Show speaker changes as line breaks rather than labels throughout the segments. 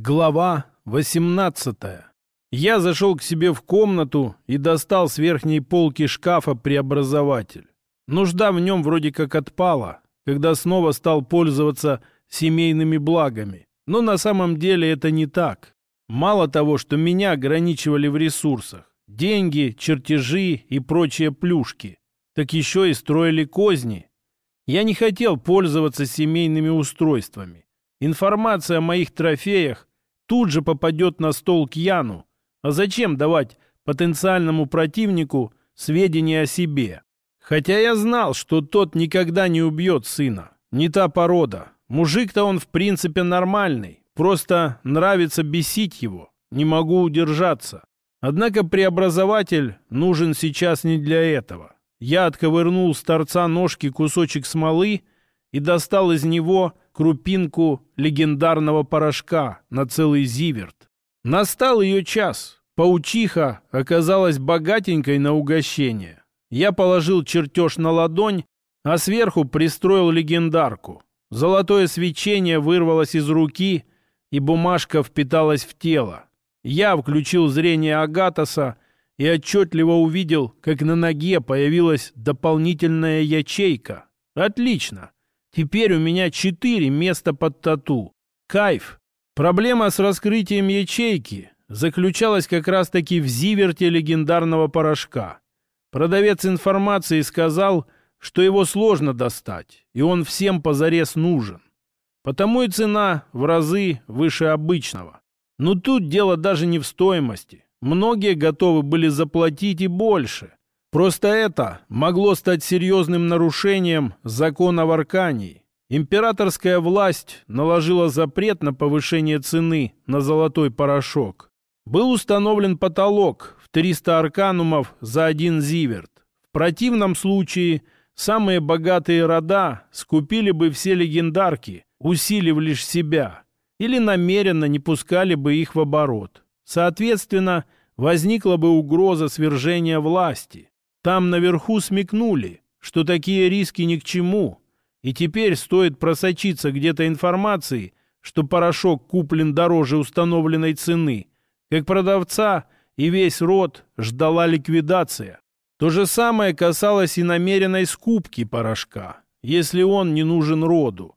Глава 18 Я зашел к себе в комнату и достал с верхней полки шкафа преобразователь. Нужда в нем вроде как отпала, когда снова стал пользоваться семейными благами. Но на самом деле это не так. Мало того, что меня ограничивали в ресурсах, деньги, чертежи и прочие плюшки, так еще и строили козни. Я не хотел пользоваться семейными устройствами. Информация о моих трофеях тут же попадет на стол к Яну. А зачем давать потенциальному противнику сведения о себе? Хотя я знал, что тот никогда не убьет сына. Не та порода. Мужик-то он в принципе нормальный. Просто нравится бесить его. Не могу удержаться. Однако преобразователь нужен сейчас не для этого. Я отковырнул с торца ножки кусочек смолы и достал из него крупинку легендарного порошка на целый зиверт. Настал ее час. Паучиха оказалась богатенькой на угощение. Я положил чертеж на ладонь, а сверху пристроил легендарку. Золотое свечение вырвалось из руки, и бумажка впиталась в тело. Я включил зрение Агатоса и отчетливо увидел, как на ноге появилась дополнительная ячейка. Отлично. Теперь у меня четыре места под тату. Кайф. Проблема с раскрытием ячейки заключалась как раз-таки в зиверте легендарного порошка. Продавец информации сказал, что его сложно достать, и он всем позарез нужен. Потому и цена в разы выше обычного. Но тут дело даже не в стоимости. Многие готовы были заплатить и больше. Просто это могло стать серьезным нарушением закона в Аркании. Императорская власть наложила запрет на повышение цены на золотой порошок. Был установлен потолок в 300 арканумов за один зиверт. В противном случае самые богатые рода скупили бы все легендарки, усилив лишь себя, или намеренно не пускали бы их в оборот. Соответственно, возникла бы угроза свержения власти. Там наверху смекнули, что такие риски ни к чему, и теперь стоит просочиться где-то информацией, что порошок куплен дороже установленной цены, как продавца и весь род ждала ликвидация. То же самое касалось и намеренной скупки порошка, если он не нужен роду.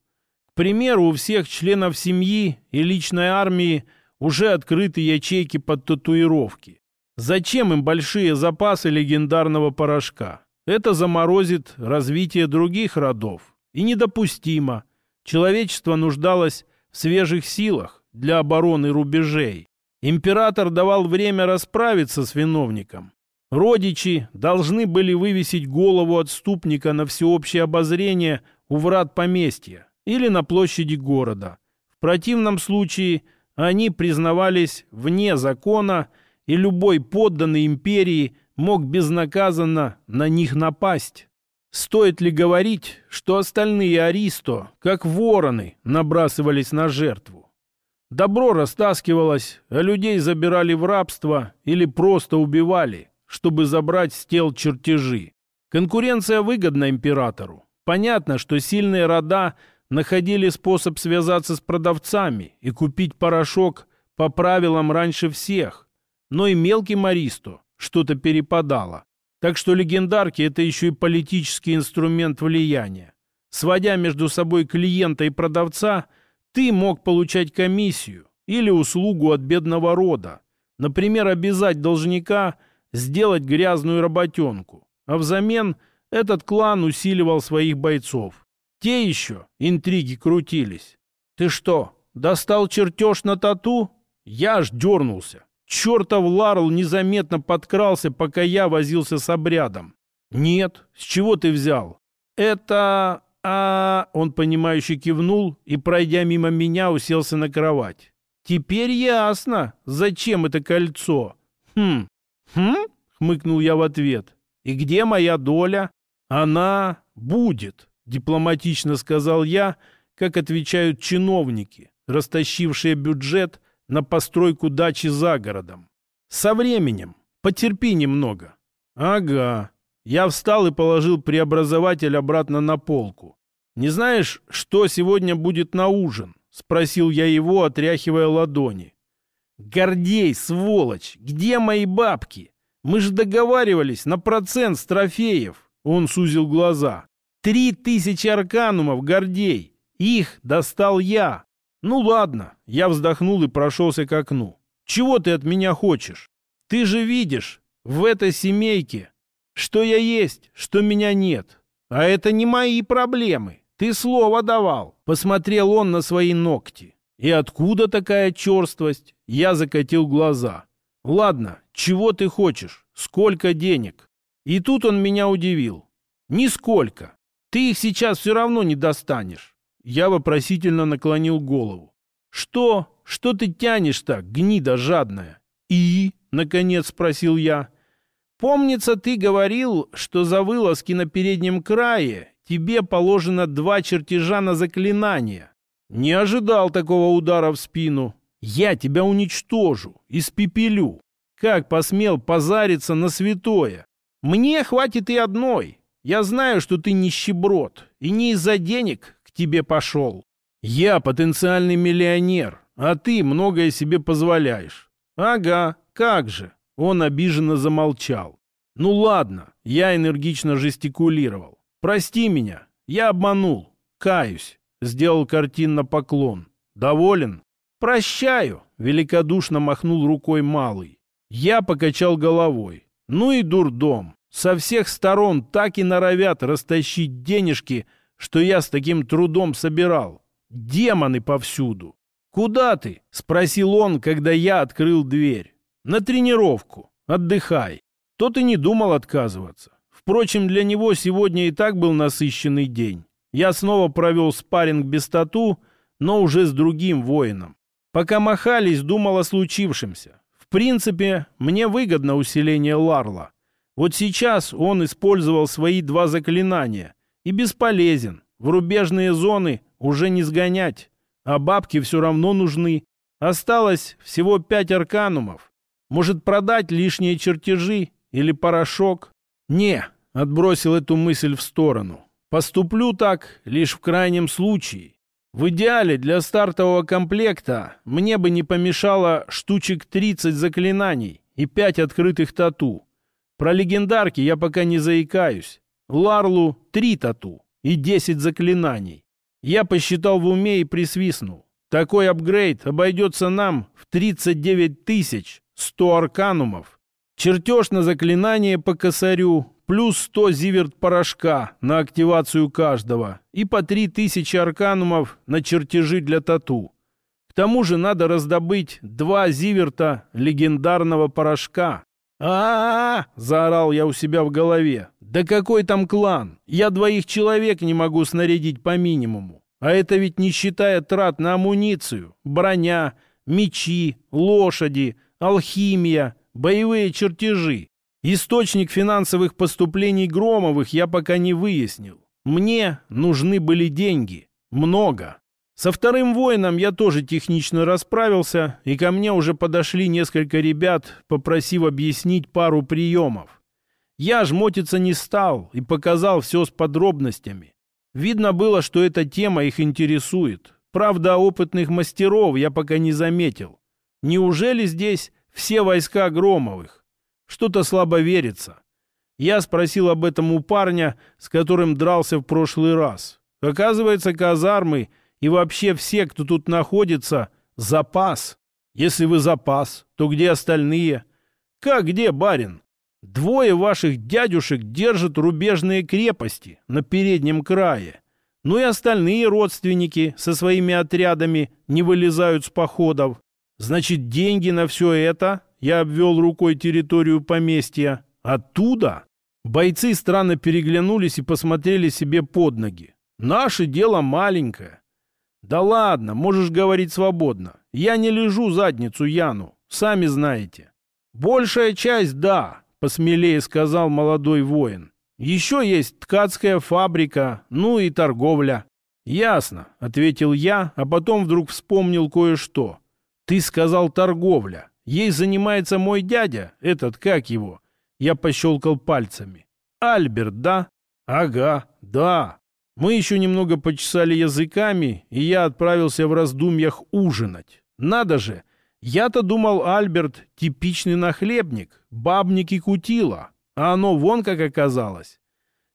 К примеру, у всех членов семьи и личной армии уже открыты ячейки под татуировки. Зачем им большие запасы легендарного порошка? Это заморозит развитие других родов. И недопустимо. Человечество нуждалось в свежих силах для обороны рубежей. Император давал время расправиться с виновником. Родичи должны были вывесить голову отступника на всеобщее обозрение у врат поместья или на площади города. В противном случае они признавались вне закона и любой подданный империи мог безнаказанно на них напасть. Стоит ли говорить, что остальные аристо, как вороны, набрасывались на жертву? Добро растаскивалось, а людей забирали в рабство или просто убивали, чтобы забрать с тел чертежи. Конкуренция выгодна императору. Понятно, что сильные рода находили способ связаться с продавцами и купить порошок по правилам раньше всех но и мелким аристу что-то перепадало. Так что легендарки — это еще и политический инструмент влияния. Сводя между собой клиента и продавца, ты мог получать комиссию или услугу от бедного рода. Например, обязать должника сделать грязную работенку, а взамен этот клан усиливал своих бойцов. Те еще интриги крутились. «Ты что, достал чертеж на тату?» Я аж дернулся. Чертов Ларл незаметно подкрался, пока я возился с обрядом. «Нет, с чего ты взял?» «Это...» а Он, понимающе кивнул и, пройдя мимо меня, уселся на кровать. «Теперь ясно, зачем это кольцо?» «Хм, хм?» — хмыкнул я в ответ. «И где моя доля?» «Она будет», — дипломатично сказал я, как отвечают чиновники, растащившие бюджет на постройку дачи за городом. Со временем. Потерпи немного. Ага. Я встал и положил преобразователь обратно на полку. Не знаешь, что сегодня будет на ужин? — спросил я его, отряхивая ладони. «Гордей, сволочь, где мои бабки? Мы же договаривались на процент с трофеев!» Он сузил глаза. «Три тысячи арканумов, Гордей! Их достал я!» «Ну ладно», — я вздохнул и прошелся к окну. «Чего ты от меня хочешь? Ты же видишь, в этой семейке, что я есть, что меня нет. А это не мои проблемы. Ты слово давал». Посмотрел он на свои ногти. И откуда такая черствость? Я закатил глаза. Ладно, чего ты хочешь? Сколько денег? И тут он меня удивил. Нисколько. Ты их сейчас все равно не достанешь. Я вопросительно наклонил голову. Что? Что ты тянешь так, гнида жадная? И? Наконец спросил я. Помнится, ты говорил, что за вылазки на переднем крае тебе положено два чертежа на заклинание. Не ожидал такого удара в спину. Я тебя уничтожу, испепелю. Как посмел позариться на святое? Мне хватит и одной. Я знаю, что ты нищеброд, и не из-за денег к тебе пошел. Я потенциальный миллионер, а ты многое себе позволяешь. Ага, как же. Он обиженно замолчал. Ну ладно, я энергично жестикулировал. Прости меня, я обманул, каюсь. Сделал картинно поклон. «Доволен?» «Прощаю!» — великодушно махнул рукой малый. Я покачал головой. «Ну и дурдом! Со всех сторон так и норовят растащить денежки, что я с таким трудом собирал. Демоны повсюду!» «Куда ты?» — спросил он, когда я открыл дверь. «На тренировку. Отдыхай». Тот и не думал отказываться. Впрочем, для него сегодня и так был насыщенный день. Я снова провел спарринг без тату, но уже с другим воином. Пока махались, думал о случившемся. В принципе, мне выгодно усиление Ларла. Вот сейчас он использовал свои два заклинания и бесполезен. В рубежные зоны уже не сгонять, а бабки все равно нужны. Осталось всего пять арканумов. Может продать лишние чертежи или порошок? Не, отбросил эту мысль в сторону. Поступлю так лишь в крайнем случае. В идеале для стартового комплекта мне бы не помешало штучек 30 заклинаний и 5 открытых тату. Про легендарки я пока не заикаюсь. Ларлу 3 тату и 10 заклинаний. Я посчитал в уме и присвистнул. Такой апгрейд обойдется нам в 39 тысяч 100 арканумов. Чертеж на заклинание по косарю, плюс 100 зиверт порошка на активацию каждого и по 3000 арканумов на чертежи для тату. К тому же надо раздобыть два зиверта легендарного порошка. а а, -а, заорал я у себя в голове. «Да какой там клан? Я двоих человек не могу снарядить по минимуму. А это ведь не считая трат на амуницию, броня, мечи, лошади, алхимия, боевые чертежи. Источник финансовых поступлений Громовых я пока не выяснил. Мне нужны были деньги. Много. Со вторым воином я тоже технично расправился, и ко мне уже подошли несколько ребят, попросив объяснить пару приемов. Я жмотиться не стал и показал все с подробностями. Видно было, что эта тема их интересует. Правда, опытных мастеров я пока не заметил. Неужели здесь все войска Громовых? Что-то слабо верится. Я спросил об этом у парня, с которым дрался в прошлый раз. Оказывается, казармы и вообще все, кто тут находится, запас. Если вы запас, то где остальные? Как где, барин? Двое ваших дядюшек держат рубежные крепости на переднем крае. Ну и остальные родственники со своими отрядами не вылезают с походов. Значит, деньги на все это я обвел рукой территорию поместья. Оттуда? Бойцы странно переглянулись и посмотрели себе под ноги. Наше дело маленькое. Да ладно, можешь говорить свободно. Я не лежу задницу Яну, сами знаете. Большая часть, да, посмелее сказал молодой воин. Еще есть ткацкая фабрика, ну и торговля. Ясно, ответил я, а потом вдруг вспомнил кое-что. Ты сказал торговля. Ей занимается мой дядя, этот, как его? Я пощелкал пальцами. Альберт, да? Ага, да. Мы еще немного почесали языками, и я отправился в раздумьях ужинать. Надо же! Я-то думал, Альберт — типичный нахлебник, бабник и кутила, а оно вон как оказалось.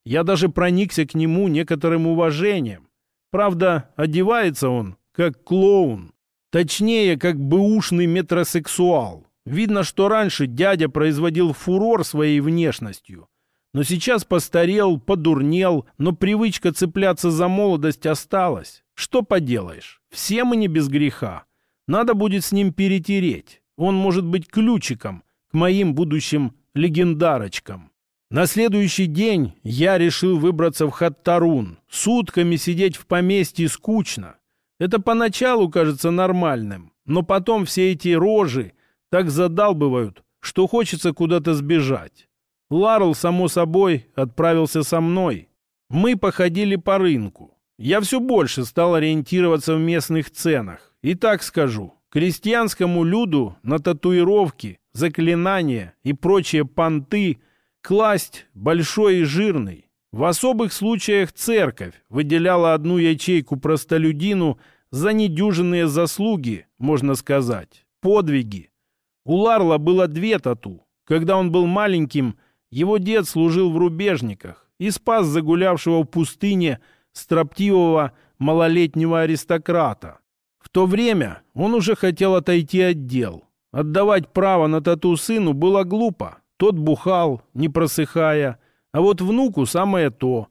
Я даже проникся к нему некоторым уважением. Правда, одевается он, как клоун. Точнее, как бэушный метросексуал. Видно, что раньше дядя производил фурор своей внешностью. Но сейчас постарел, подурнел, но привычка цепляться за молодость осталась. Что поделаешь, все мы не без греха. Надо будет с ним перетереть. Он может быть ключиком к моим будущим легендарочкам. На следующий день я решил выбраться в Хаттарун. Сутками сидеть в поместье скучно. Это поначалу кажется нормальным, но потом все эти рожи так задалбывают, что хочется куда-то сбежать. Ларл, само собой, отправился со мной. Мы походили по рынку. Я все больше стал ориентироваться в местных ценах. И так скажу, крестьянскому люду на татуировки, заклинания и прочие понты класть большой и жирный. В особых случаях церковь выделяла одну ячейку простолюдину за недюжинные заслуги, можно сказать, подвиги. У Ларла было две тату. Когда он был маленьким, его дед служил в рубежниках и спас загулявшего в пустыне строптивого малолетнего аристократа. То время он уже хотел отойти от дел. Отдавать право на тату сыну было глупо. Тот бухал, не просыхая, а вот внуку самое то.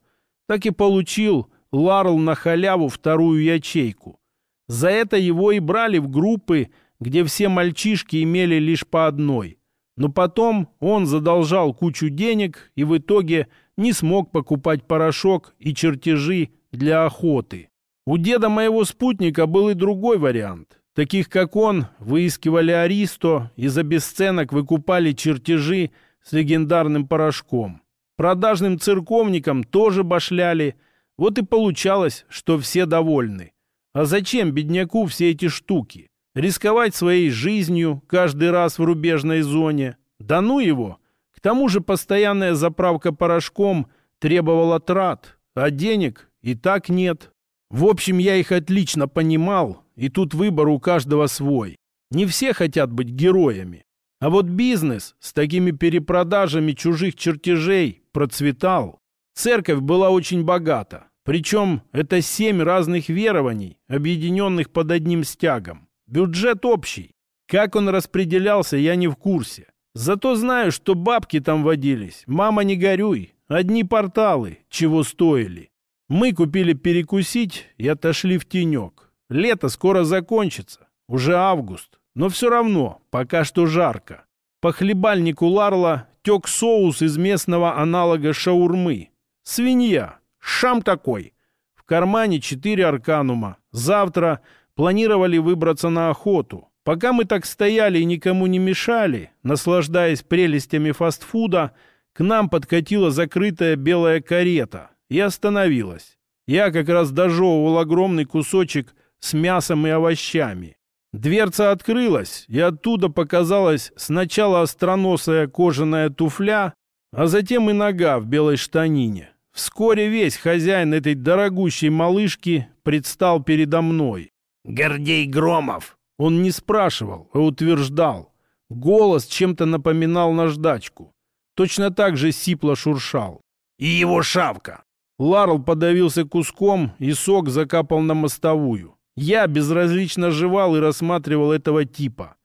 Так и получил Ларл на халяву вторую ячейку. За это его и брали в группы, где все мальчишки имели лишь по одной. Но потом он задолжал кучу денег и в итоге не смог покупать порошок и чертежи для охоты. У деда моего спутника был и другой вариант. Таких, как он, выискивали Аристо и за бесценок выкупали чертежи с легендарным порошком. Продажным церковникам тоже башляли. Вот и получалось, что все довольны. А зачем бедняку все эти штуки? Рисковать своей жизнью каждый раз в рубежной зоне? Да ну его! К тому же постоянная заправка порошком требовала трат, а денег и так нет. В общем, я их отлично понимал, и тут выбор у каждого свой. Не все хотят быть героями. А вот бизнес с такими перепродажами чужих чертежей процветал. Церковь была очень богата. Причем это семь разных верований, объединенных под одним стягом. Бюджет общий. Как он распределялся, я не в курсе. Зато знаю, что бабки там водились. Мама, не горюй. Одни порталы, чего стоили. Мы купили перекусить и отошли в тенек. Лето скоро закончится. Уже август. Но все равно, пока что жарко. По хлебальнику Ларла тек соус из местного аналога шаурмы. Свинья. Шам такой. В кармане четыре арканума. Завтра планировали выбраться на охоту. Пока мы так стояли и никому не мешали, наслаждаясь прелестями фастфуда, к нам подкатила закрытая белая карета и остановилась. Я как раз дожевывал огромный кусочек с мясом и овощами. Дверца открылась, и оттуда показалась сначала остроносая кожаная туфля, а затем и нога в белой штанине. Вскоре весь хозяин этой дорогущей малышки предстал передо мной.
«Гордей Громов!»
Он не спрашивал, а утверждал. Голос чем-то напоминал наждачку. Точно так же сипло шуршал.
«И его шавка!»
Ларл подавился куском, и сок закапал на мостовую. Я безразлично жевал и рассматривал этого типа.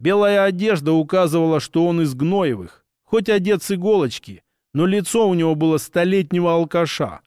Белая одежда указывала, что он из Гноевых. Хоть одет с иголочки, но лицо у него было столетнего алкаша.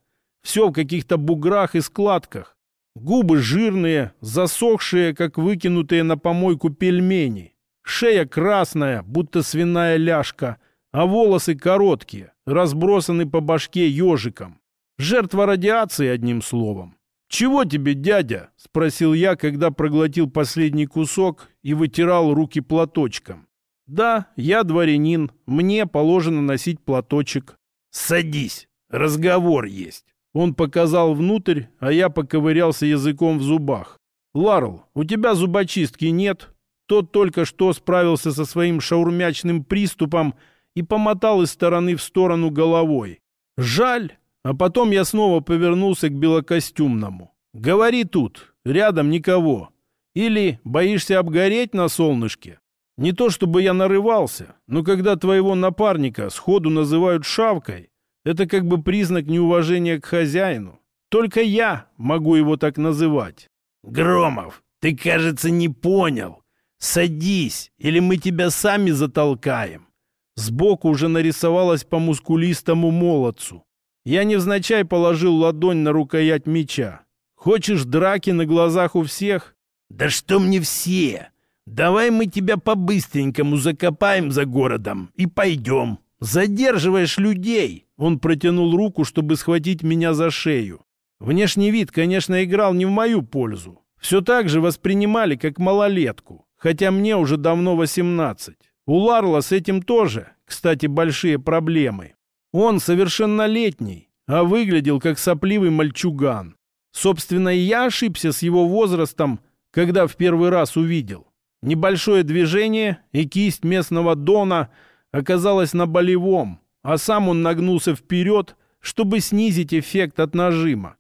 Все в каких-то буграх и складках. Губы жирные, засохшие, как выкинутые на помойку пельмени. Шея красная, будто свиная ляжка, а волосы короткие, разбросаны по башке ежиком. Жертва радиации, одним словом. «Чего тебе, дядя?» — спросил я, когда проглотил последний кусок и вытирал руки платочком. «Да, я дворянин, мне положено носить платочек».
«Садись, разговор есть».
Он показал внутрь, а я поковырялся языком в зубах. «Ларл, у тебя зубочистки нет?» Тот только что справился со своим шаурмячным приступом и помотал из стороны в сторону головой. «Жаль, а потом я снова повернулся к белокостюмному. «Говори тут, рядом никого. Или боишься обгореть на солнышке?» Не то чтобы я нарывался, но когда твоего напарника сходу называют шавкой, это как бы признак неуважения к хозяину. Только я могу его так называть.
Громов, ты, кажется, не понял. Садись, или мы тебя сами затолкаем.
Сбоку уже нарисовалась по мускулистому молодцу. Я невзначай положил ладонь на рукоять меча. Хочешь драки на глазах у всех?
Да что мне все? Давай мы тебя по-быстренькому закопаем за городом и пойдем. Задерживаешь людей.
Он протянул руку, чтобы схватить меня за шею. Внешний вид, конечно, играл не в мою пользу. Все так же воспринимали, как малолетку, хотя мне уже давно 18. У Ларла с этим тоже, кстати, большие проблемы. Он совершеннолетний, а выглядел как сопливый мальчуган. Собственно, я ошибся с его возрастом, когда в первый раз увидел. Небольшое движение, и кисть местного Дона оказалась на болевом, а сам он нагнулся вперед, чтобы снизить эффект от нажима.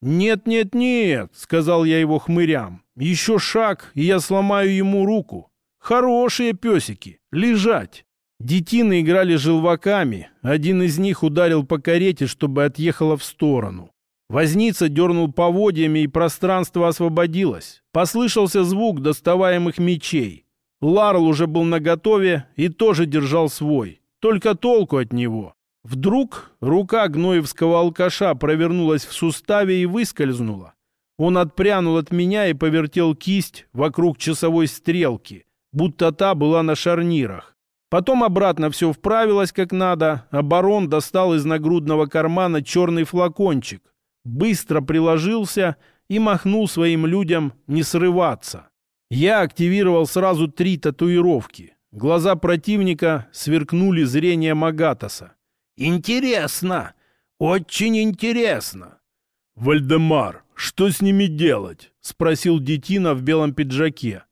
«Нет-нет-нет», — сказал я его хмырям, — «еще шаг, и я сломаю ему руку. Хорошие песики, лежать». Детины играли желваками, один из них ударил по карете, чтобы отъехала в сторону. Возница дернул поводьями, и пространство освободилось. Послышался звук доставаемых мечей. Ларл уже был наготове и тоже держал свой. Только толку от него. Вдруг рука гноевского алкаша провернулась в суставе и выскользнула. Он отпрянул от меня и повертел кисть вокруг часовой стрелки, будто та была на шарнирах. Потом обратно все вправилось как надо, а барон достал из нагрудного кармана черный флакончик, быстро приложился и махнул своим людям не срываться. Я активировал сразу три татуировки. Глаза противника сверкнули зрение Магатаса.
Интересно, очень интересно.
Вальдемар, что с ними делать? Спросил детина в белом пиджаке.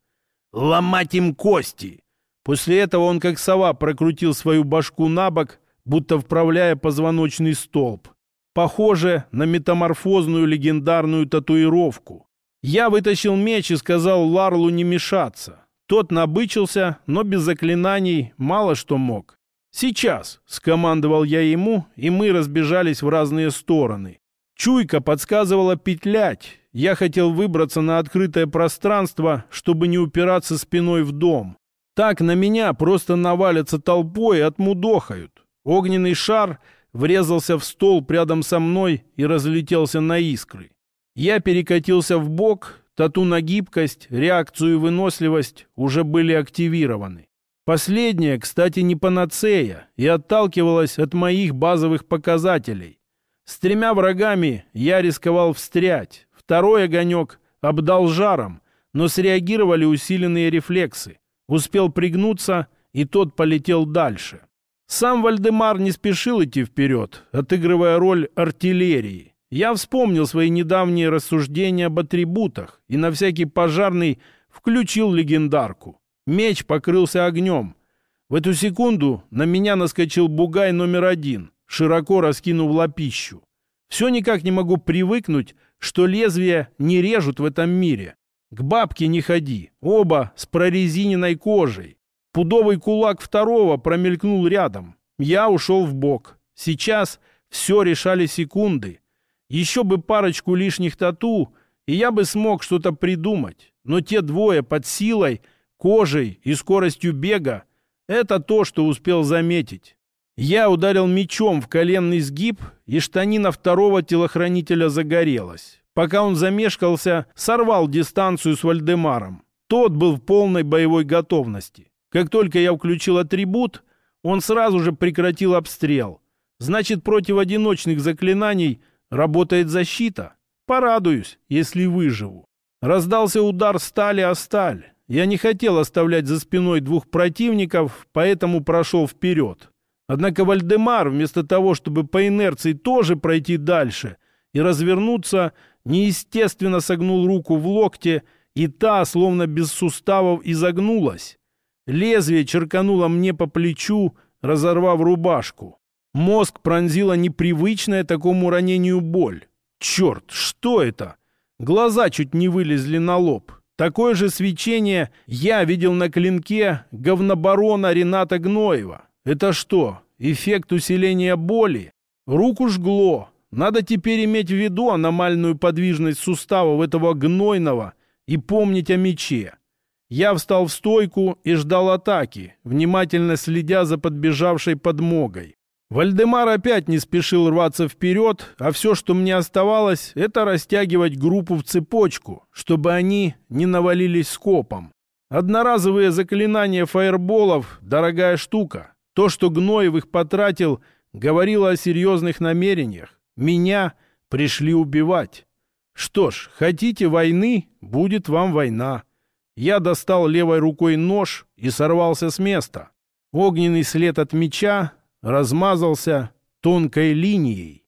Ломать им кости.
После этого он как сова прокрутил свою башку на бок, будто вправляя позвоночный столб. Похоже на метаморфозную легендарную татуировку. Я вытащил меч и сказал Ларлу не мешаться. Тот набычился, но без заклинаний мало что мог. «Сейчас!» — скомандовал я ему, и мы разбежались в разные стороны. Чуйка подсказывала петлять. Я хотел выбраться на открытое пространство, чтобы не упираться спиной в дом. Так на меня просто навалятся толпой и отмудохают. Огненный шар врезался в стол рядом со мной и разлетелся на искры. Я перекатился в бок, тату на гибкость, реакцию и выносливость уже были активированы. Последняя, кстати, не панацея и отталкивалась от моих базовых показателей. С тремя врагами я рисковал встрять. Второй огонек обдал жаром, но среагировали усиленные рефлексы. Успел пригнуться, и тот полетел дальше. Сам Вальдемар не спешил идти вперед, отыгрывая роль артиллерии. Я вспомнил свои недавние рассуждения об атрибутах и на всякий пожарный включил легендарку. Меч покрылся огнем. В эту секунду на меня наскочил бугай номер один, широко раскинув лапищу. Все никак не могу привыкнуть, что лезвия не режут в этом мире. К бабке не ходи, оба с прорезиненной кожей. Пудовый кулак второго промелькнул рядом. Я ушел в бок. Сейчас все решали секунды. Еще бы парочку лишних тату, и я бы смог что-то придумать. Но те двое под силой — кожей и скоростью бега — это то, что успел заметить. Я ударил мечом в коленный сгиб, и штанина второго телохранителя загорелась. Пока он замешкался, сорвал дистанцию с Вальдемаром. Тот был в полной боевой готовности. Как только я включил атрибут, он сразу же прекратил обстрел. Значит, против одиночных заклинаний работает защита. Порадуюсь, если выживу. Раздался удар стали о сталь. Я не хотел оставлять за спиной двух противников, поэтому прошел вперед. Однако Вальдемар, вместо того, чтобы по инерции тоже пройти дальше и развернуться, неестественно согнул руку в локте, и та, словно без суставов, изогнулась. Лезвие черкануло мне по плечу, разорвав рубашку. Мозг пронзила непривычная такому ранению боль. Черт, что это? Глаза чуть не вылезли на лоб. Такое же свечение я видел на клинке говнобарона Рената Гноева. Это что, эффект усиления боли? Руку жгло. Надо теперь иметь в виду аномальную подвижность суставов этого гнойного и помнить о мече. Я встал в стойку и ждал атаки, внимательно следя за подбежавшей подмогой. Вальдемар опять не спешил рваться вперед, а все, что мне оставалось, это растягивать группу в цепочку, чтобы они не навалились скопом. Одноразовые заклинания фаерболов – дорогая штука. То, что Гноев их потратил, говорило о серьезных намерениях. Меня пришли убивать. Что ж, хотите войны, будет вам война. Я достал левой рукой нож и сорвался с места. Огненный след от меча размазался тонкой линией.